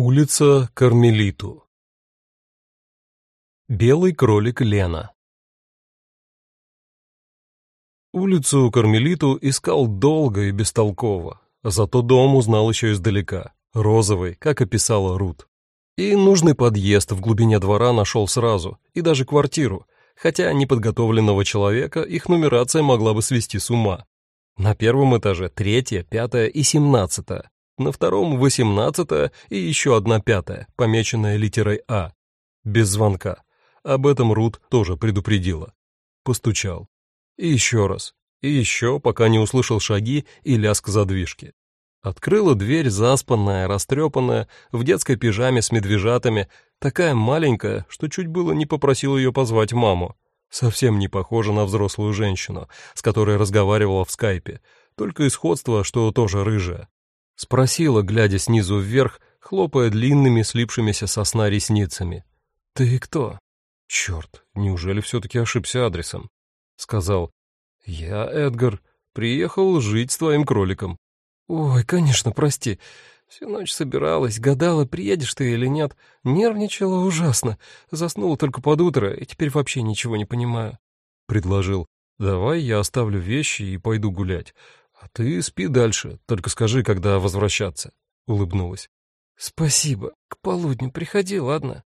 Улица Кармелиту. Белый кролик Лена. Улицу Кармелиту искал долго и бестолково, зато дом узнал еще издалека, розовый, как описала Рут. И нужный подъезд в глубине двора нашел сразу, и даже квартиру, хотя неподготовленного человека их нумерация могла бы свести с ума. На первом этаже третья, пятая и семнадцатая, на втором восемнадцатая и еще одна пятая, помеченная литерой А. Без звонка. Об этом Рут тоже предупредила. Постучал. И еще раз. И еще, пока не услышал шаги и лязг задвижки. Открыла дверь заспанная, растрепанная, в детской пижаме с медвежатами, такая маленькая, что чуть было не попросил ее позвать маму. Совсем не похожа на взрослую женщину, с которой разговаривала в скайпе, только и сходство, что тоже рыжая. Спросила, глядя снизу вверх, хлопая длинными слипшимися сосна ресницами. «Ты кто?» «Черт, неужели все-таки ошибся адресом?» Сказал. «Я Эдгар. Приехал жить с твоим кроликом». «Ой, конечно, прости. Всю ночь собиралась, гадала, приедешь ты или нет. Нервничала ужасно. Заснула только под утро, и теперь вообще ничего не понимаю». Предложил. «Давай я оставлю вещи и пойду гулять. «А ты спи дальше, только скажи, когда возвращаться», — улыбнулась. «Спасибо. К полудню приходи, ладно?»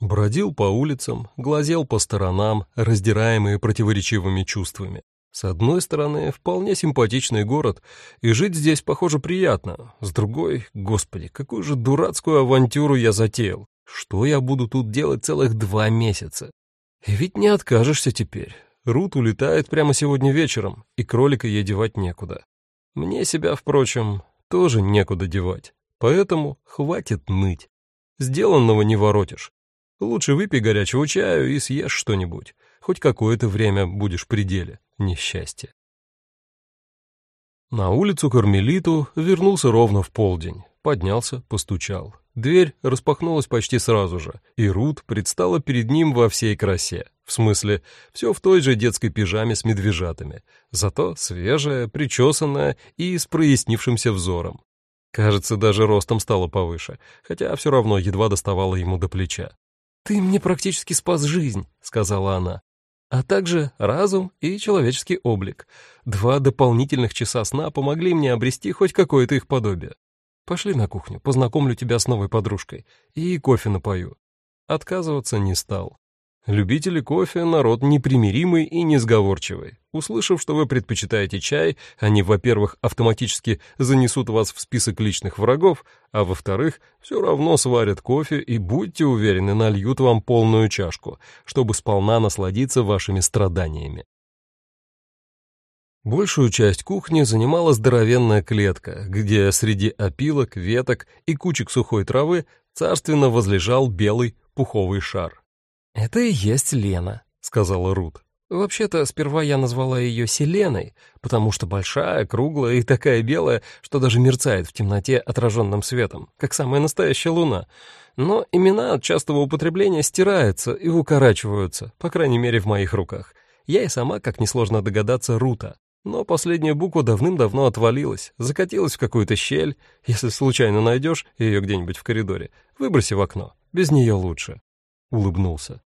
Бродил по улицам, глазел по сторонам, раздираемые противоречивыми чувствами. С одной стороны, вполне симпатичный город, и жить здесь, похоже, приятно. С другой, господи, какую же дурацкую авантюру я затеял. Что я буду тут делать целых два месяца? И ведь не откажешься теперь. Рут улетает прямо сегодня вечером, и кролика ей девать некуда. Мне себя, впрочем, тоже некуда девать, поэтому хватит ныть. Сделанного не воротишь. Лучше выпей горячего чаю и съешь что-нибудь. Хоть какое-то время будешь при деле, несчастье. На улицу Кармелиту вернулся ровно в полдень. Поднялся, постучал. Дверь распахнулась почти сразу же, и Рут предстала перед ним во всей красе. В смысле, все в той же детской пижаме с медвежатами, зато свежая, причесанная и с прояснившимся взором. Кажется, даже ростом стало повыше, хотя все равно едва доставала ему до плеча. «Ты мне практически спас жизнь», — сказала она. «А также разум и человеческий облик. Два дополнительных часа сна помогли мне обрести хоть какое-то их подобие. Пошли на кухню, познакомлю тебя с новой подружкой и кофе напою». Отказываться не стал. Любители кофе — народ непримиримый и несговорчивый. Услышав, что вы предпочитаете чай, они, во-первых, автоматически занесут вас в список личных врагов, а во-вторых, все равно сварят кофе и, будьте уверены, нальют вам полную чашку, чтобы сполна насладиться вашими страданиями. Большую часть кухни занимала здоровенная клетка, где среди опилок, веток и кучек сухой травы царственно возлежал белый пуховый шар. «Это и есть Лена», — сказала Рут. «Вообще-то сперва я назвала ее Селеной, потому что большая, круглая и такая белая, что даже мерцает в темноте отраженным светом, как самая настоящая луна. Но имена от частого употребления стираются и укорачиваются, по крайней мере в моих руках. Я и сама, как несложно догадаться, Рута. Но последняя буква давным-давно отвалилась, закатилась в какую-то щель. Если случайно найдешь ее где-нибудь в коридоре, выброси в окно. Без нее лучше улыбнулся.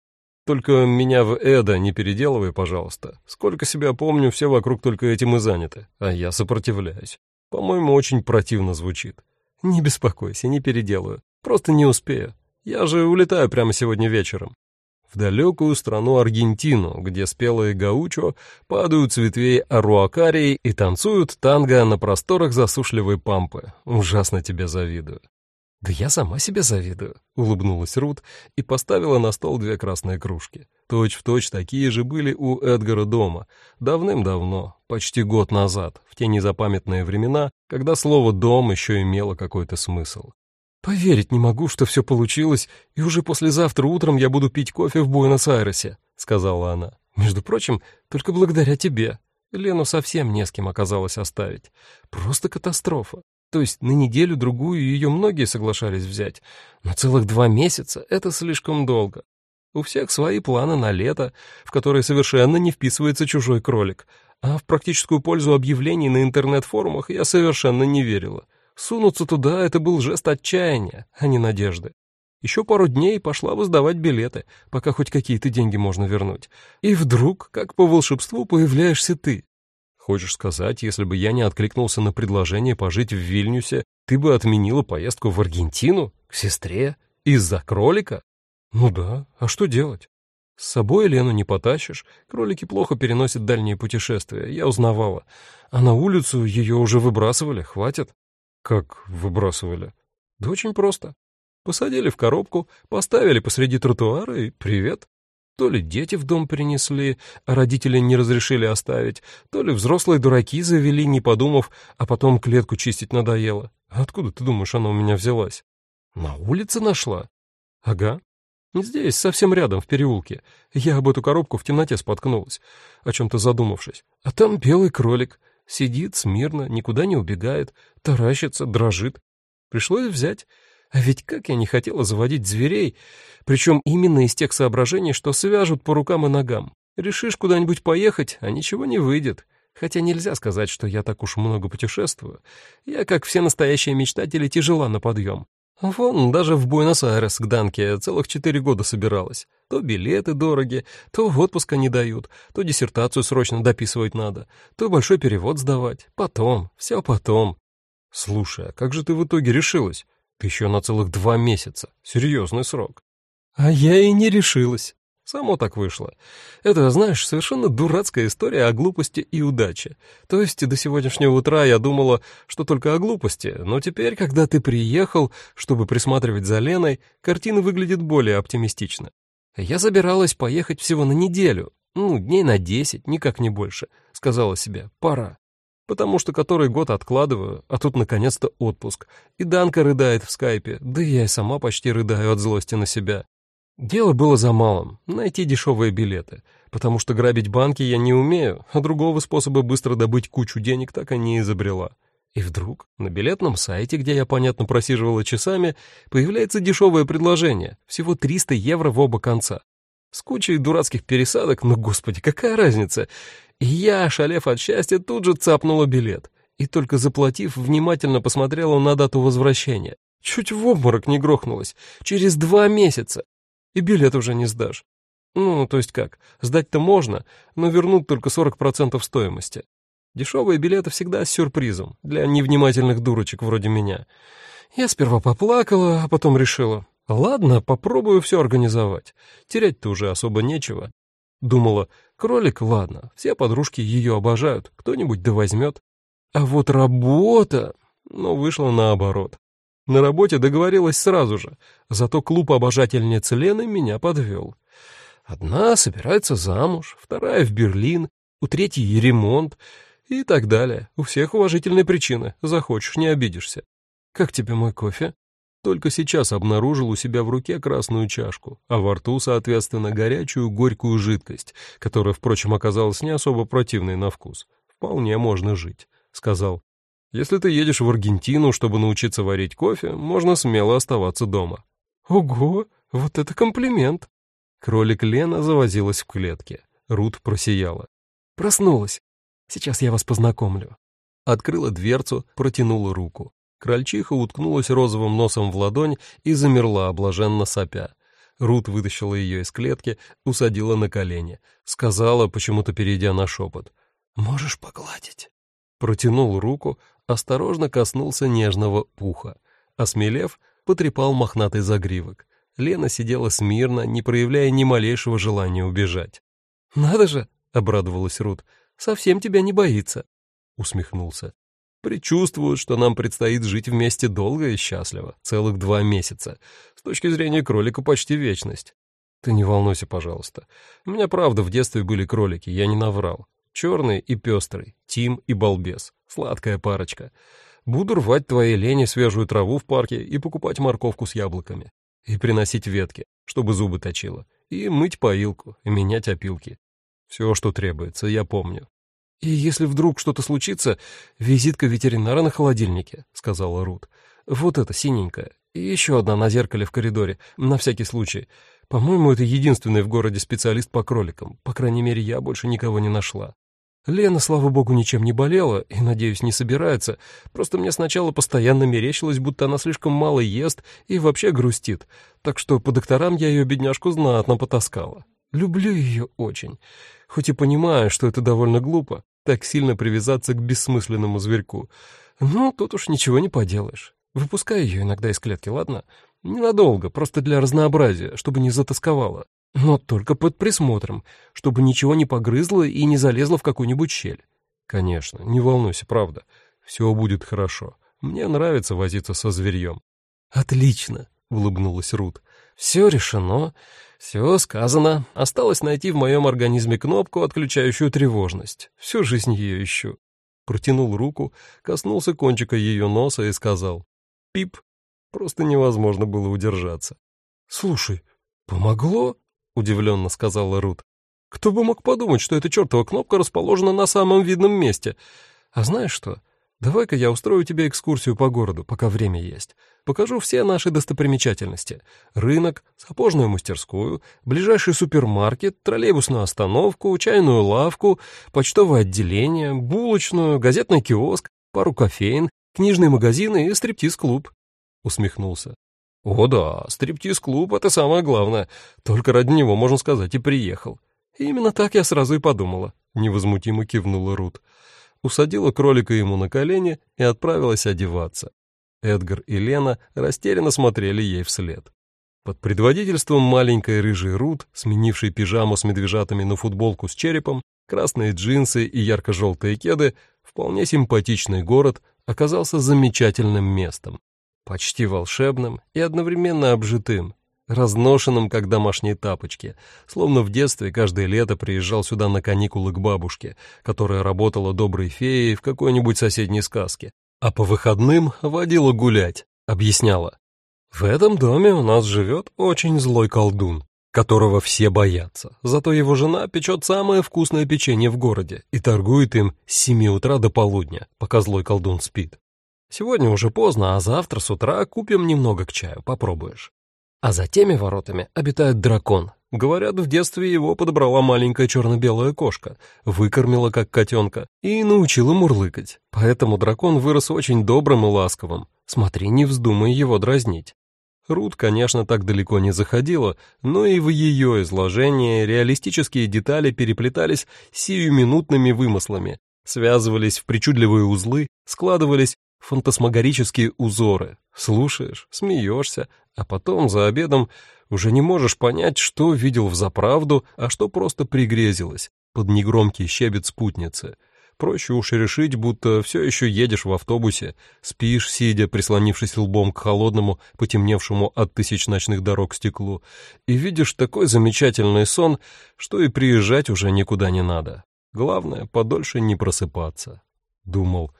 «Только меня в Эда не переделывай, пожалуйста. Сколько себя помню, все вокруг только этим и заняты, а я сопротивляюсь. По-моему, очень противно звучит. Не беспокойся, не переделаю. Просто не успею. Я же улетаю прямо сегодня вечером. В далекую страну Аргентину, где спелые гаучо падают с ветвей аруакарии и танцуют танго на просторах засушливой пампы. Ужасно тебе завидую. «Да я сама себе завидую», — улыбнулась Рут и поставила на стол две красные кружки. Точь-в-точь точь такие же были у Эдгара дома. Давным-давно, почти год назад, в те незапамятные времена, когда слово «дом» еще имело какой-то смысл. «Поверить не могу, что все получилось, и уже послезавтра утром я буду пить кофе в Буэнос-Айресе», — сказала она. «Между прочим, только благодаря тебе. Лену совсем не с кем оказалось оставить. Просто катастрофа. То есть на неделю-другую ее многие соглашались взять, но целых два месяца — это слишком долго. У всех свои планы на лето, в которые совершенно не вписывается чужой кролик, а в практическую пользу объявлений на интернет-форумах я совершенно не верила. Сунуться туда — это был жест отчаяния, а не надежды. Еще пару дней пошла бы сдавать билеты, пока хоть какие-то деньги можно вернуть. И вдруг, как по волшебству, появляешься ты. Хочешь сказать, если бы я не откликнулся на предложение пожить в Вильнюсе, ты бы отменила поездку в Аргентину? К сестре? Из-за кролика? Ну да, а что делать? С собой Лену не потащишь, кролики плохо переносят дальние путешествия, я узнавала. А на улицу ее уже выбрасывали, хватит. Как выбрасывали? Да очень просто. Посадили в коробку, поставили посреди тротуара и привет. То ли дети в дом принесли, а родители не разрешили оставить, то ли взрослые дураки завели, не подумав, а потом клетку чистить надоело. Откуда, ты думаешь, она у меня взялась? На улице нашла? Ага, Здесь, совсем рядом, в переулке. Я об эту коробку в темноте споткнулась, о чем-то задумавшись. А там белый кролик. Сидит смирно, никуда не убегает, таращится, дрожит. Пришлось взять. А ведь как я не хотела заводить зверей, причем именно из тех соображений, что свяжут по рукам и ногам. Решишь куда-нибудь поехать, а ничего не выйдет. Хотя нельзя сказать, что я так уж много путешествую. Я, как все настоящие мечтатели, тяжела на подъем. Вон, даже в Буэнос-Айрес к Данке целых четыре года собиралась. То билеты дороги, то отпуска не дают, то диссертацию срочно дописывать надо, то большой перевод сдавать. Потом, все потом. Слушай, а как же ты в итоге решилась? Еще на целых два месяца. Серьезный срок. А я и не решилась. Само так вышло. Это, знаешь, совершенно дурацкая история о глупости и удаче. То есть до сегодняшнего утра я думала, что только о глупости, но теперь, когда ты приехал, чтобы присматривать за Леной, картина выглядит более оптимистично. Я собиралась поехать всего на неделю, ну, дней на десять, никак не больше. Сказала себе, пора. Потому что который год откладываю, а тут наконец-то отпуск. И Данка рыдает в скайпе, да и я и сама почти рыдаю от злости на себя. Дело было за малым — найти дешевые билеты, потому что грабить банки я не умею, а другого способа быстро добыть кучу денег так и не изобрела. И вдруг на билетном сайте, где я, понятно, просиживала часами, появляется дешевое предложение, всего 300 евро в оба конца. С кучей дурацких пересадок, ну, господи, какая разница? Я, шалев от счастья, тут же цапнула билет. И только заплатив, внимательно посмотрела на дату возвращения. Чуть в обморок не грохнулась. Через два месяца и билет уже не сдашь. Ну, то есть как, сдать-то можно, но вернут только 40% стоимости. Дешевые билеты всегда с сюрпризом, для невнимательных дурочек вроде меня. Я сперва поплакала, а потом решила, ладно, попробую все организовать. Терять-то уже особо нечего. Думала, кролик, ладно, все подружки ее обожают, кто-нибудь да возьмет. А вот работа, ну, вышло наоборот. На работе договорилась сразу же, зато клуб обожательниц Лены меня подвел. Одна собирается замуж, вторая в Берлин, у третьей ремонт и так далее. У всех уважительные причины, захочешь, не обидишься. Как тебе мой кофе? Только сейчас обнаружил у себя в руке красную чашку, а во рту, соответственно, горячую горькую жидкость, которая, впрочем, оказалась не особо противной на вкус. Вполне можно жить, — сказал. Если ты едешь в Аргентину, чтобы научиться варить кофе, можно смело оставаться дома». «Ого, вот это комплимент!» Кролик Лена завозилась в клетке. Рут просияла. «Проснулась. Сейчас я вас познакомлю». Открыла дверцу, протянула руку. Крольчиха уткнулась розовым носом в ладонь и замерла, блаженно сопя. Рут вытащила ее из клетки, усадила на колени. Сказала, почему-то перейдя на шепот. «Можешь погладить?» Протянул руку, осторожно коснулся нежного пуха. Осмелев, потрепал мохнатый загривок. Лена сидела смирно, не проявляя ни малейшего желания убежать. «Надо же!» — обрадовалась Рут. «Совсем тебя не боится!» — усмехнулся. «Предчувствует, что нам предстоит жить вместе долго и счастливо, целых два месяца. С точки зрения кролика почти вечность. Ты не волнуйся, пожалуйста. У меня правда в детстве были кролики, я не наврал. Черный и пестрый, Тим и Балбес. Сладкая парочка. Буду рвать твоей лени свежую траву в парке и покупать морковку с яблоками. И приносить ветки, чтобы зубы точило. И мыть поилку, и менять опилки. Все, что требуется, я помню. «И если вдруг что-то случится, визитка ветеринара на холодильнике», — сказала Рут. «Вот эта синенькая. И еще одна на зеркале в коридоре, на всякий случай. По-моему, это единственный в городе специалист по кроликам. По крайней мере, я больше никого не нашла». Лена, слава богу, ничем не болела и, надеюсь, не собирается. Просто мне сначала постоянно мерещилось, будто она слишком мало ест и вообще грустит. Так что по докторам я ее бедняжку знатно потаскала. Люблю ее очень. Хоть и понимаю, что это довольно глупо, так сильно привязаться к бессмысленному зверьку. Но тут уж ничего не поделаешь. Выпускай ее иногда из клетки, ладно? Ненадолго, просто для разнообразия, чтобы не затасковала. Но только под присмотром, чтобы ничего не погрызло и не залезло в какую-нибудь щель. Конечно, не волнуйся, правда. Все будет хорошо. Мне нравится возиться со зверьем. Отлично, улыбнулась Рут. Все решено, все сказано. Осталось найти в моем организме кнопку, отключающую тревожность. Всю жизнь ее ищу. Протянул руку, коснулся кончика ее носа и сказал «Пип». Просто невозможно было удержаться. «Слушай, помогло?» удивленно сказала Рут. Кто бы мог подумать, что эта чертова кнопка расположена на самом видном месте. А знаешь что? Давай-ка я устрою тебе экскурсию по городу, пока время есть. Покажу все наши достопримечательности. Рынок, сапожную мастерскую, ближайший супермаркет, троллейбусную остановку, чайную лавку, почтовое отделение, булочную, газетный киоск, пару кофеин, книжные магазины и стриптиз-клуб. Усмехнулся. «О да, стриптиз-клуб — это самое главное. Только ради него, можно сказать, и приехал». «Именно так я сразу и подумала», — невозмутимо кивнула Рут. Усадила кролика ему на колени и отправилась одеваться. Эдгар и Лена растерянно смотрели ей вслед. Под предводительством маленькой рыжей Рут, сменившей пижаму с медвежатами на футболку с черепом, красные джинсы и ярко-желтые кеды, вполне симпатичный город оказался замечательным местом почти волшебным и одновременно обжитым, разношенным, как домашние тапочки, словно в детстве каждое лето приезжал сюда на каникулы к бабушке, которая работала доброй феей в какой-нибудь соседней сказке, а по выходным водила гулять, объясняла. В этом доме у нас живет очень злой колдун, которого все боятся, зато его жена печет самое вкусное печенье в городе и торгует им с семи утра до полудня, пока злой колдун спит. Сегодня уже поздно, а завтра с утра купим немного к чаю, попробуешь. А за теми воротами обитает дракон. Говорят, в детстве его подобрала маленькая черно-белая кошка, выкормила как котенка и научила мурлыкать. Поэтому дракон вырос очень добрым и ласковым. Смотри, не вздумай его дразнить. Рут, конечно, так далеко не заходила, но и в ее изложении реалистические детали переплетались сиюминутными вымыслами, связывались в причудливые узлы, складывались фантасмагорические узоры. Слушаешь, смеешься, а потом за обедом уже не можешь понять, что видел в заправду, а что просто пригрезилось под негромкий щебет спутницы. Проще уж решить, будто все еще едешь в автобусе, спишь, сидя, прислонившись лбом к холодному, потемневшему от тысяч ночных дорог стеклу, и видишь такой замечательный сон, что и приезжать уже никуда не надо. Главное, подольше не просыпаться. Думал,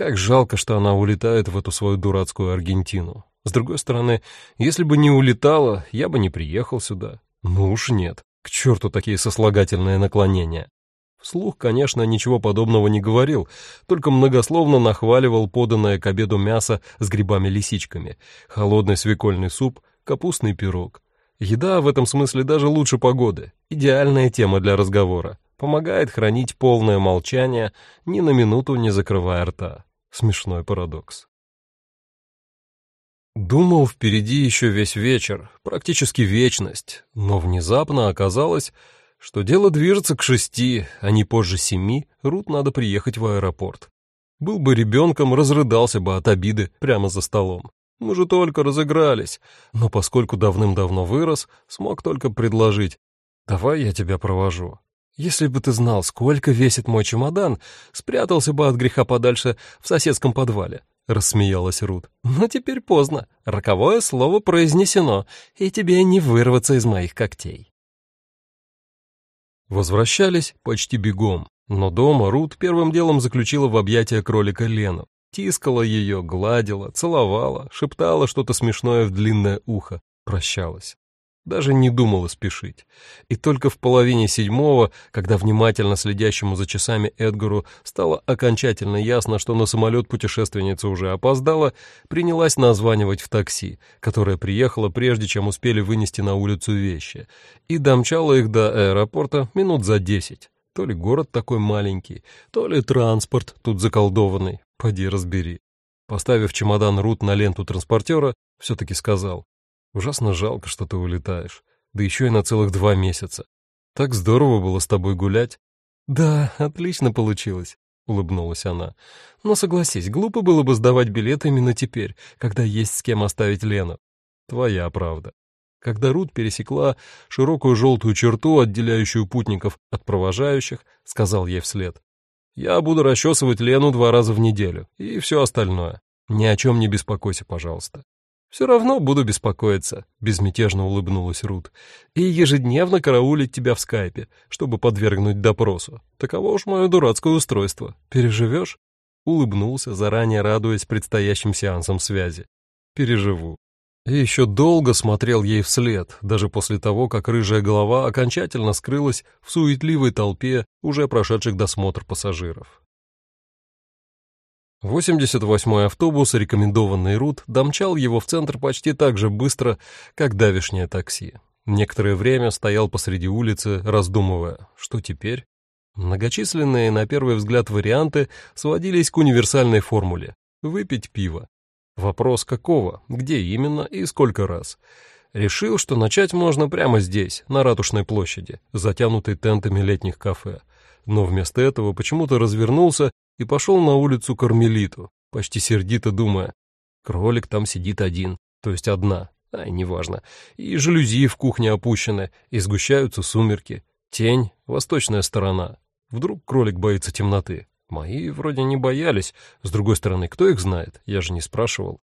как жалко, что она улетает в эту свою дурацкую Аргентину. С другой стороны, если бы не улетала, я бы не приехал сюда. Ну уж нет. К черту такие сослагательные наклонения. Вслух, конечно, ничего подобного не говорил, только многословно нахваливал поданное к обеду мясо с грибами-лисичками, холодный свекольный суп, капустный пирог. Еда в этом смысле даже лучше погоды. Идеальная тема для разговора помогает хранить полное молчание, ни на минуту не закрывая рта. Смешной парадокс. Думал, впереди еще весь вечер, практически вечность, но внезапно оказалось, что дело движется к шести, а не позже семи, Рут надо приехать в аэропорт. Был бы ребенком, разрыдался бы от обиды прямо за столом. Мы же только разыгрались, но поскольку давным-давно вырос, смог только предложить «давай я тебя провожу». Если бы ты знал, сколько весит мой чемодан, спрятался бы от греха подальше в соседском подвале», — рассмеялась Рут. «Но теперь поздно. Роковое слово произнесено, и тебе не вырваться из моих когтей». Возвращались почти бегом, но дома Рут первым делом заключила в объятия кролика Лену. Тискала ее, гладила, целовала, шептала что-то смешное в длинное ухо, прощалась. Даже не думала спешить. И только в половине седьмого, когда внимательно следящему за часами Эдгару стало окончательно ясно, что на самолет путешественница уже опоздала, принялась названивать в такси, которое приехало прежде, чем успели вынести на улицу вещи, и домчала их до аэропорта минут за десять. То ли город такой маленький, то ли транспорт тут заколдованный, поди разбери. Поставив чемодан Рут на ленту транспортера, все-таки сказал, «Ужасно жалко, что ты улетаешь, да еще и на целых два месяца. Так здорово было с тобой гулять». «Да, отлично получилось», — улыбнулась она. «Но согласись, глупо было бы сдавать билет именно теперь, когда есть с кем оставить Лену». «Твоя правда». Когда Рут пересекла широкую желтую черту, отделяющую путников от провожающих, сказал ей вслед. «Я буду расчесывать Лену два раза в неделю, и все остальное. Ни о чем не беспокойся, пожалуйста». «Все равно буду беспокоиться», — безмятежно улыбнулась Рут. «И ежедневно караулить тебя в скайпе, чтобы подвергнуть допросу. Таково уж мое дурацкое устройство. Переживешь?» Улыбнулся, заранее радуясь предстоящим сеансам связи. «Переживу». И еще долго смотрел ей вслед, даже после того, как рыжая голова окончательно скрылась в суетливой толпе уже прошедших досмотр пассажиров. 88-й автобус, рекомендованный Рут, домчал его в центр почти так же быстро, как давишнее такси. Некоторое время стоял посреди улицы, раздумывая, что теперь? Многочисленные, на первый взгляд, варианты сводились к универсальной формуле — выпить пиво. Вопрос какого, где именно и сколько раз. Решил, что начать можно прямо здесь, на Ратушной площади, затянутой тентами летних кафе. Но вместо этого почему-то развернулся и пошел на улицу Кармелиту, почти сердито думая. Кролик там сидит один, то есть одна, ай, неважно. И жалюзи в кухне опущены, и сгущаются сумерки. Тень, восточная сторона. Вдруг кролик боится темноты. Мои вроде не боялись. С другой стороны, кто их знает? Я же не спрашивал.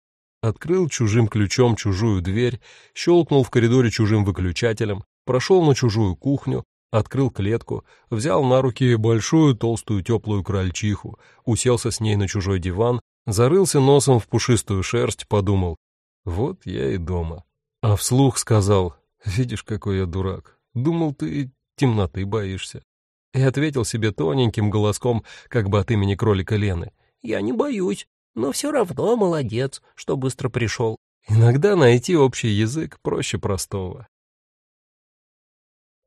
Открыл чужим ключом чужую дверь, щелкнул в коридоре чужим выключателем, прошел на чужую кухню, открыл клетку, взял на руки большую толстую теплую крольчиху, уселся с ней на чужой диван, зарылся носом в пушистую шерсть, подумал, вот я и дома. А вслух сказал, видишь, какой я дурак, думал, ты темноты боишься и ответил себе тоненьким голоском, как бы от имени кролика Лены. «Я не боюсь, но все равно молодец, что быстро пришел». Иногда найти общий язык проще простого.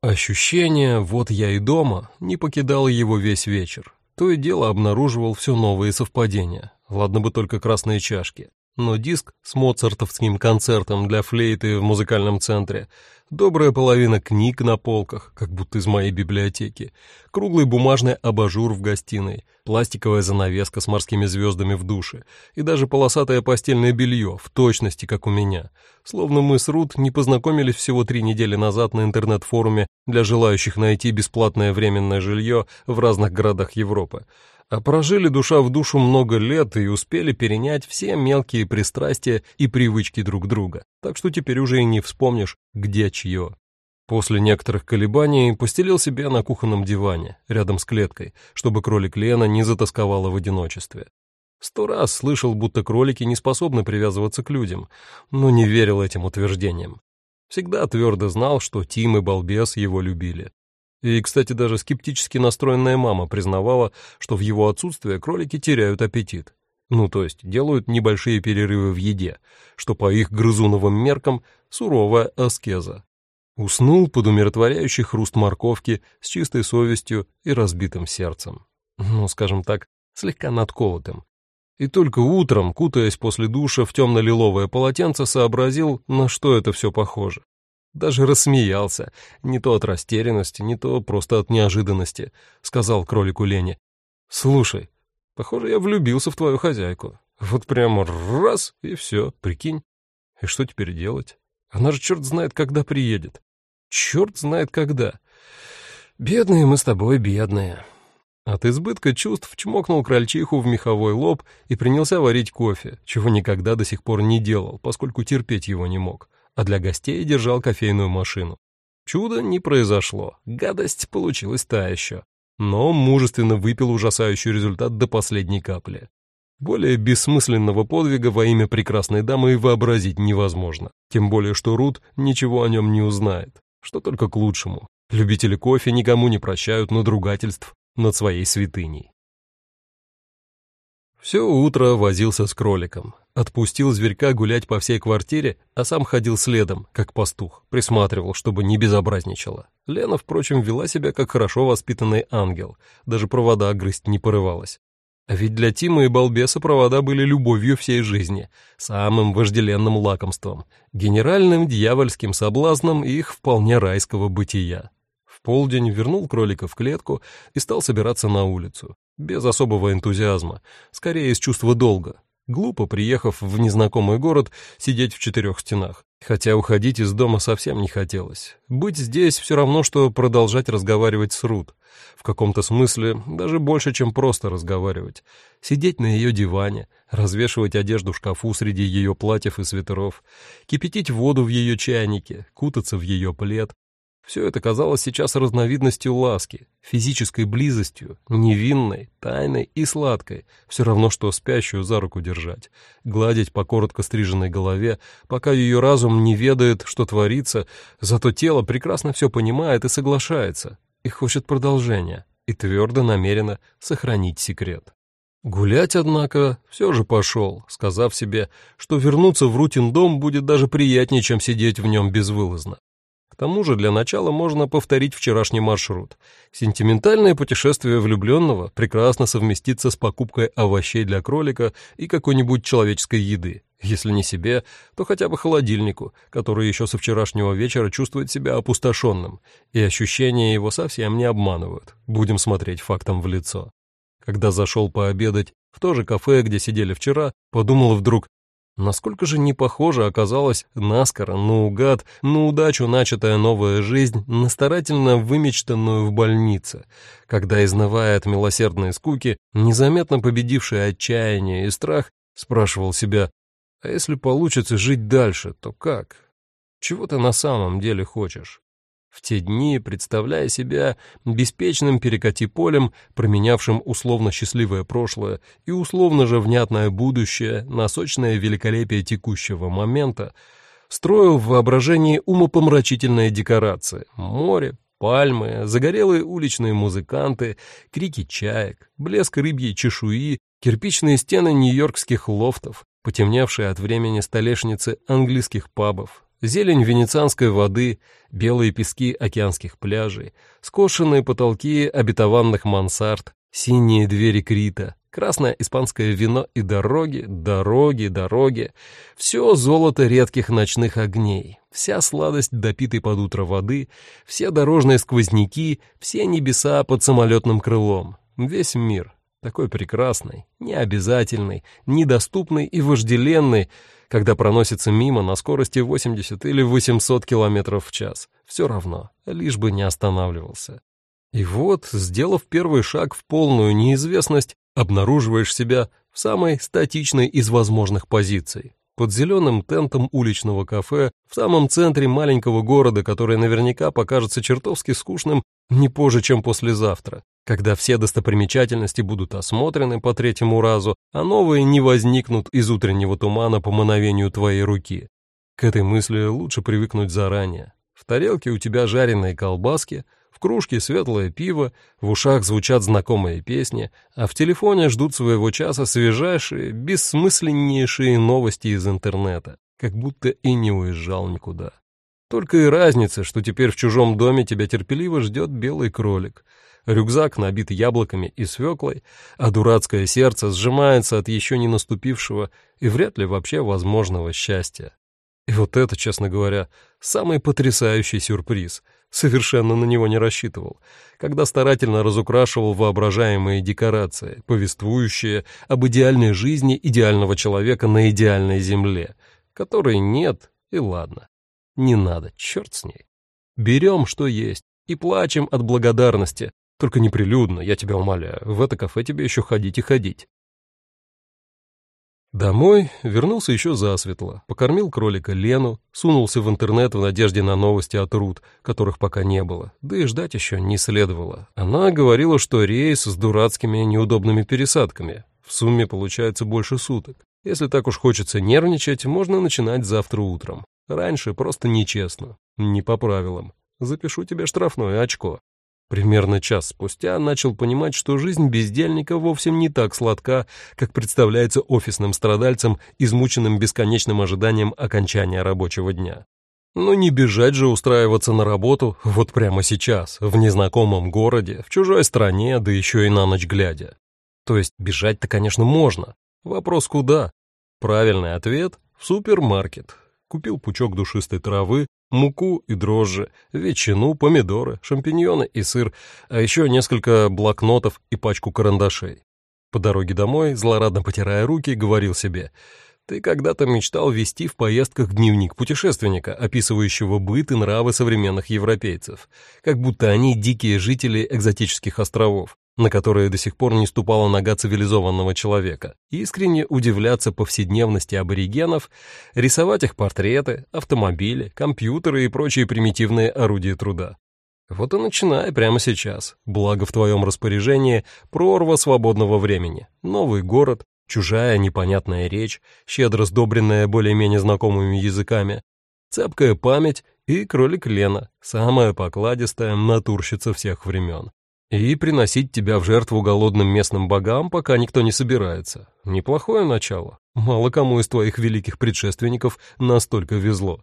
Ощущение «вот я и дома» не покидало его весь вечер. То и дело обнаруживал все новые совпадения. Ладно бы только красные чашки. Но диск с моцартовским концертом для флейты в музыкальном центре — добрая половина книг на полках, как будто из моей библиотеки, круглый бумажный абажур в гостиной, пластиковая занавеска с морскими звездами в душе и даже полосатое постельное белье, в точности, как у меня. Словно мы с Рут не познакомились всего три недели назад на интернет-форуме для желающих найти бесплатное временное жилье в разных городах Европы а прожили душа в душу много лет и успели перенять все мелкие пристрастия и привычки друг друга, так что теперь уже и не вспомнишь, где чье. После некоторых колебаний постелил себе на кухонном диване, рядом с клеткой, чтобы кролик Лена не затасковала в одиночестве. Сто раз слышал, будто кролики не способны привязываться к людям, но не верил этим утверждениям. Всегда твердо знал, что Тим и Балбес его любили. И, кстати, даже скептически настроенная мама признавала, что в его отсутствие кролики теряют аппетит. Ну, то есть делают небольшие перерывы в еде, что по их грызуновым меркам суровая аскеза. Уснул под умиротворяющий хруст морковки с чистой совестью и разбитым сердцем. Ну, скажем так, слегка надколотым. И только утром, кутаясь после душа в темно-лиловое полотенце, сообразил, на что это все похоже. Даже рассмеялся, не то от растерянности, не то просто от неожиданности, сказал кролику Лене. «Слушай, похоже, я влюбился в твою хозяйку. Вот прямо раз — и все, прикинь. И что теперь делать? Она же черт знает, когда приедет. Черт знает когда. Бедные мы с тобой, бедные». От избытка чувств чмокнул крольчиху в меховой лоб и принялся варить кофе, чего никогда до сих пор не делал, поскольку терпеть его не мог а для гостей держал кофейную машину. Чудо не произошло, гадость получилась та еще. Но мужественно выпил ужасающий результат до последней капли. Более бессмысленного подвига во имя прекрасной дамы и вообразить невозможно. Тем более, что Рут ничего о нем не узнает, что только к лучшему. Любители кофе никому не прощают надругательств над своей святыней. Все утро возился с кроликом. Отпустил зверька гулять по всей квартире, а сам ходил следом, как пастух, присматривал, чтобы не безобразничала. Лена, впрочем, вела себя как хорошо воспитанный ангел, даже провода грызть не порывалась. А ведь для Тима и балбеса провода были любовью всей жизни, самым вожделенным лакомством, генеральным дьявольским соблазном их вполне райского бытия. В полдень вернул кролика в клетку и стал собираться на улицу, без особого энтузиазма, скорее из чувства долга, Глупо, приехав в незнакомый город, сидеть в четырех стенах. Хотя уходить из дома совсем не хотелось. Быть здесь все равно, что продолжать разговаривать с Рут. В каком-то смысле даже больше, чем просто разговаривать. Сидеть на ее диване, развешивать одежду в шкафу среди ее платьев и свитеров, кипятить воду в ее чайнике, кутаться в ее плед, все это казалось сейчас разновидностью ласки, физической близостью, невинной, тайной и сладкой, все равно, что спящую за руку держать, гладить по коротко стриженной голове, пока ее разум не ведает, что творится, зато тело прекрасно все понимает и соглашается, и хочет продолжения, и твердо намерено сохранить секрет. Гулять, однако, все же пошел, сказав себе, что вернуться в Рутин дом будет даже приятнее, чем сидеть в нем безвылазно. К тому же для начала можно повторить вчерашний маршрут. Сентиментальное путешествие влюбленного прекрасно совместится с покупкой овощей для кролика и какой-нибудь человеческой еды. Если не себе, то хотя бы холодильнику, который еще со вчерашнего вечера чувствует себя опустошенным, и ощущения его совсем не обманывают. Будем смотреть фактом в лицо. Когда зашел пообедать в то же кафе, где сидели вчера, подумал вдруг, Насколько же не похоже оказалось наскоро, наугад, на удачу начатая новая жизнь, на старательно вымечтанную в больнице, когда, изнывая от милосердной скуки, незаметно победивший отчаяние и страх, спрашивал себя, а если получится жить дальше, то как? Чего ты на самом деле хочешь? В те дни, представляя себя беспечным перекати-полем, променявшим условно счастливое прошлое и условно же внятное будущее на сочное великолепие текущего момента, строил в воображении умопомрачительные декорации — море, пальмы, загорелые уличные музыканты, крики чаек, блеск рыбьей чешуи, кирпичные стены нью-йоркских лофтов, потемневшие от времени столешницы английских пабов, Зелень венецианской воды, белые пески океанских пляжей, скошенные потолки обетованных мансард, синие двери Крита, красное испанское вино и дороги, дороги, дороги. Все золото редких ночных огней, вся сладость допитой под утро воды, все дорожные сквозняки, все небеса под самолетным крылом. Весь мир, такой прекрасный, необязательный, недоступный и вожделенный, когда проносится мимо на скорости 80 или 800 км в час. Все равно, лишь бы не останавливался. И вот, сделав первый шаг в полную неизвестность, обнаруживаешь себя в самой статичной из возможных позиций. Под зеленым тентом уличного кафе, в самом центре маленького города, который наверняка покажется чертовски скучным не позже, чем послезавтра, когда все достопримечательности будут осмотрены по третьему разу, а новые не возникнут из утреннего тумана по мановению твоей руки. К этой мысли лучше привыкнуть заранее. В тарелке у тебя жареные колбаски, в кружке светлое пиво, в ушах звучат знакомые песни, а в телефоне ждут своего часа свежайшие, бессмысленнейшие новости из интернета, как будто и не уезжал никуда. Только и разница, что теперь в чужом доме тебя терпеливо ждет белый кролик. Рюкзак набит яблоками и свеклой, а дурацкое сердце сжимается от еще не наступившего и вряд ли вообще возможного счастья. И вот это, честно говоря, самый потрясающий сюрприз. Совершенно на него не рассчитывал, когда старательно разукрашивал воображаемые декорации, повествующие об идеальной жизни идеального человека на идеальной земле, которой нет, и ладно. Не надо, черт с ней. Берем, что есть, и плачем от благодарности. Только неприлюдно, я тебя умоляю. В это кафе тебе еще ходить и ходить. Домой вернулся еще засветло, покормил кролика Лену, сунулся в интернет в надежде на новости от Рут, которых пока не было, да и ждать еще не следовало. Она говорила, что рейс с дурацкими неудобными пересадками. В сумме получается больше суток. Если так уж хочется нервничать, можно начинать завтра утром. Раньше просто нечестно, не по правилам. Запишу тебе штрафное очко. Примерно час спустя начал понимать, что жизнь бездельника вовсе не так сладка, как представляется офисным страдальцам, измученным бесконечным ожиданием окончания рабочего дня. Но не бежать же устраиваться на работу вот прямо сейчас, в незнакомом городе, в чужой стране, да еще и на ночь глядя. То есть бежать-то, конечно, можно. Вопрос куда? Правильный ответ — в супермаркет. Купил пучок душистой травы, муку и дрожжи, ветчину, помидоры, шампиньоны и сыр, а еще несколько блокнотов и пачку карандашей. По дороге домой, злорадно потирая руки, говорил себе, «Ты когда-то мечтал вести в поездках дневник путешественника, описывающего быт и нравы современных европейцев, как будто они дикие жители экзотических островов, на которые до сих пор не ступала нога цивилизованного человека, искренне удивляться повседневности аборигенов, рисовать их портреты, автомобили, компьютеры и прочие примитивные орудия труда. Вот и начинай прямо сейчас. Благо в твоем распоряжении прорва свободного времени, новый город, чужая непонятная речь, щедро сдобренная более-менее знакомыми языками, цепкая память и кролик Лена, самая покладистая натурщица всех времен. И приносить тебя в жертву голодным местным богам, пока никто не собирается. Неплохое начало. Мало кому из твоих великих предшественников настолько везло.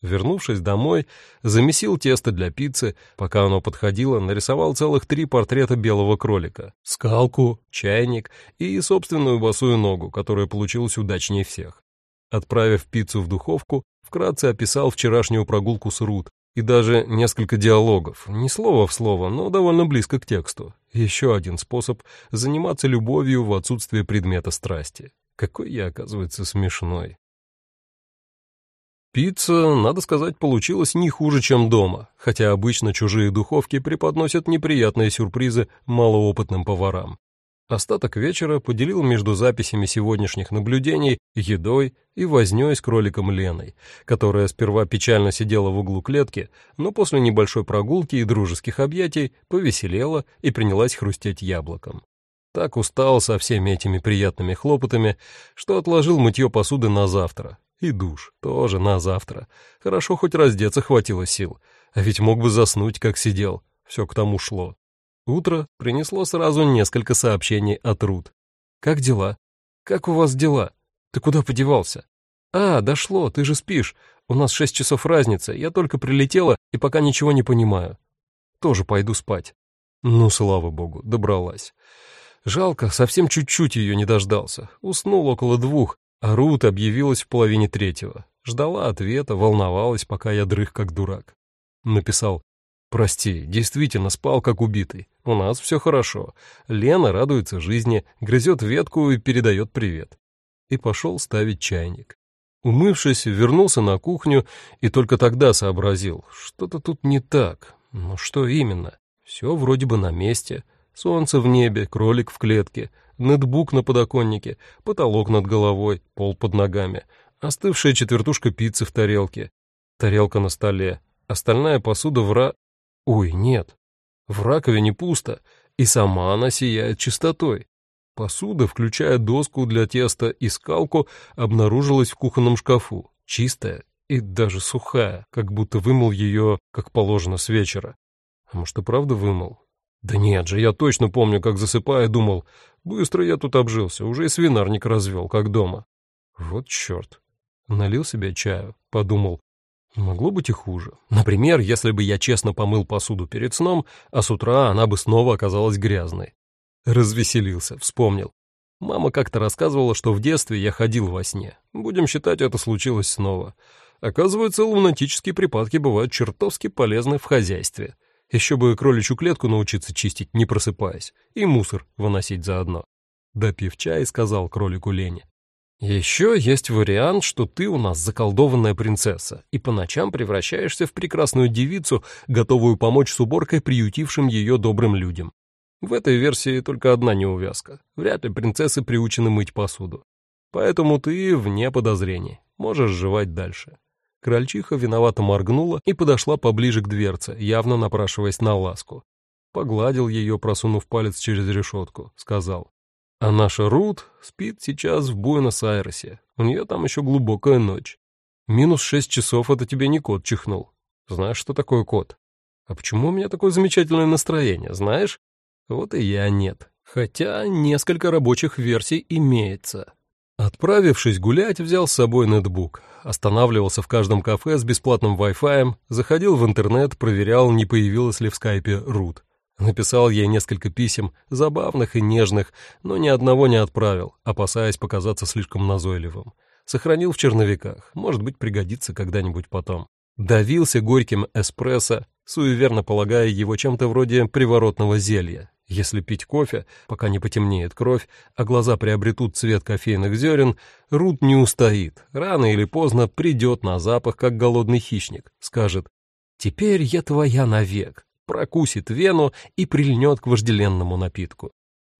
Вернувшись домой, замесил тесто для пиццы, пока оно подходило, нарисовал целых три портрета белого кролика, скалку, чайник и собственную босую ногу, которая получилась удачнее всех. Отправив пиццу в духовку, вкратце описал вчерашнюю прогулку с Рут, и даже несколько диалогов, не слово в слово, но довольно близко к тексту. Еще один способ заниматься любовью в отсутствие предмета страсти. Какой я, оказывается, смешной. Пицца, надо сказать, получилась не хуже, чем дома, хотя обычно чужие духовки преподносят неприятные сюрпризы малоопытным поварам. Остаток вечера поделил между записями сегодняшних наблюдений, едой и вознёй с кроликом Леной, которая сперва печально сидела в углу клетки, но после небольшой прогулки и дружеских объятий повеселела и принялась хрустеть яблоком. Так устал со всеми этими приятными хлопотами, что отложил мытье посуды на завтра. И душ тоже на завтра. Хорошо хоть раздеться хватило сил, а ведь мог бы заснуть, как сидел. Все к тому шло. Утро принесло сразу несколько сообщений от Рут. «Как дела? Как у вас дела? Ты куда подевался? А, дошло, ты же спишь. У нас шесть часов разница, я только прилетела и пока ничего не понимаю. Тоже пойду спать». Ну, слава богу, добралась. Жалко, совсем чуть-чуть ее не дождался. Уснул около двух, а Рут объявилась в половине третьего. Ждала ответа, волновалась, пока я дрых как дурак. Написал «Прости, действительно спал как убитый. У нас все хорошо. Лена радуется жизни, грызет ветку и передает привет». И пошел ставить чайник. Умывшись, вернулся на кухню и только тогда сообразил, что-то тут не так. Ну что именно? Все вроде бы на месте. Солнце в небе, кролик в клетке, нетбук на подоконнике, потолок над головой, пол под ногами, остывшая четвертушка пиццы в тарелке, тарелка на столе, остальная посуда вра... Ой, нет. В раковине пусто, и сама она сияет чистотой. Посуда, включая доску для теста и скалку, обнаружилась в кухонном шкафу, чистая и даже сухая, как будто вымыл ее, как положено, с вечера. А может, и правда вымыл? Да нет же, я точно помню, как засыпая, думал, быстро я тут обжился, уже и свинарник развел, как дома. Вот черт. Налил себе чаю, подумал, Могло быть и хуже. Например, если бы я честно помыл посуду перед сном, а с утра она бы снова оказалась грязной. Развеселился, вспомнил. Мама как-то рассказывала, что в детстве я ходил во сне. Будем считать, это случилось снова. Оказывается, лунатические припадки бывают чертовски полезны в хозяйстве. Еще бы кроличью клетку научиться чистить, не просыпаясь, и мусор выносить заодно. Допив чай, сказал кролику Лене. Еще есть вариант, что ты у нас заколдованная принцесса и по ночам превращаешься в прекрасную девицу, готовую помочь с уборкой приютившим ее добрым людям. В этой версии только одна неувязка. Вряд ли принцессы приучены мыть посуду. Поэтому ты вне подозрений, можешь жевать дальше. Крольчиха виновато моргнула и подошла поближе к дверце, явно напрашиваясь на ласку. Погладил ее, просунув палец через решетку, сказал. А наша Рут спит сейчас в Буэнос-Айресе. У нее там еще глубокая ночь. Минус шесть часов — это тебе не кот чихнул. Знаешь, что такое кот? А почему у меня такое замечательное настроение, знаешь? Вот и я нет. Хотя несколько рабочих версий имеется. Отправившись гулять, взял с собой ноутбук. Останавливался в каждом кафе с бесплатным Wi-Fi, заходил в интернет, проверял, не появилась ли в скайпе Рут. Написал ей несколько писем, забавных и нежных, но ни одного не отправил, опасаясь показаться слишком назойливым. Сохранил в черновиках, может быть, пригодится когда-нибудь потом. Давился горьким эспрессо, суеверно полагая его чем-то вроде приворотного зелья. Если пить кофе, пока не потемнеет кровь, а глаза приобретут цвет кофейных зерен, Рут не устоит. Рано или поздно придет на запах, как голодный хищник. Скажет «Теперь я твоя навек», прокусит вену и прильнет к вожделенному напитку.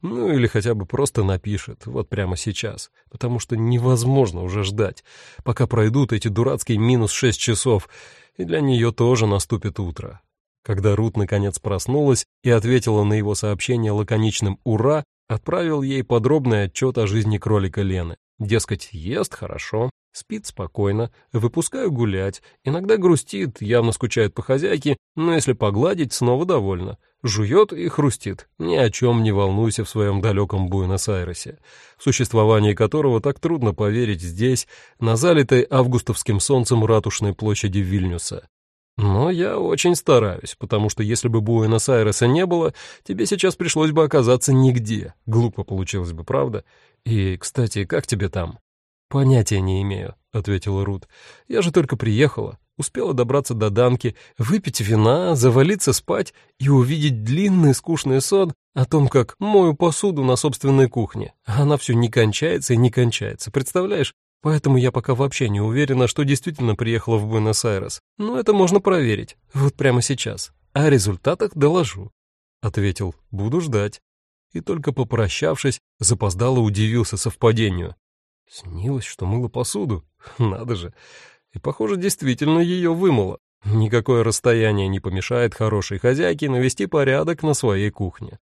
Ну или хотя бы просто напишет, вот прямо сейчас, потому что невозможно уже ждать, пока пройдут эти дурацкие минус шесть часов, и для нее тоже наступит утро. Когда Рут наконец проснулась и ответила на его сообщение лаконичным «Ура!», отправил ей подробный отчет о жизни кролика Лены. Дескать, ест хорошо, спит спокойно, выпускаю гулять, иногда грустит, явно скучает по хозяйке, но если погладить, снова довольна. Жует и хрустит, ни о чем не волнуйся в своем далеком Буэнос-Айресе, в существование которого так трудно поверить здесь, на залитой августовским солнцем ратушной площади Вильнюса. Но я очень стараюсь, потому что если бы Буэнос-Айреса не было, тебе сейчас пришлось бы оказаться нигде. Глупо получилось бы, правда? И, кстати, как тебе там? Понятия не имею, ответила Рут. Я же только приехала, успела добраться до Данки, выпить вина, завалиться спать и увидеть длинный скучный сон о том, как мою посуду на собственной кухне. Она все не кончается и не кончается, представляешь? Поэтому я пока вообще не уверена, что действительно приехала в Буэнос-Айрес. Но это можно проверить, вот прямо сейчас. О результатах доложу. Ответил, буду ждать. И только попрощавшись, запоздало удивился совпадению. Снилось, что мыло посуду? Надо же. И, похоже, действительно ее вымыло. Никакое расстояние не помешает хорошей хозяйке навести порядок на своей кухне.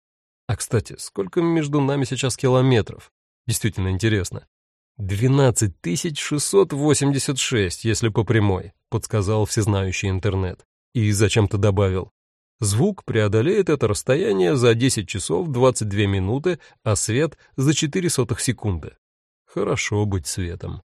А, кстати, сколько между нами сейчас километров? Действительно интересно. «Двенадцать тысяч шестьсот восемьдесят шесть, если по прямой», — подсказал всезнающий интернет. И зачем-то добавил. Звук преодолеет это расстояние за 10 часов 22 минуты, а свет — за 4 сотых секунды. Хорошо быть светом.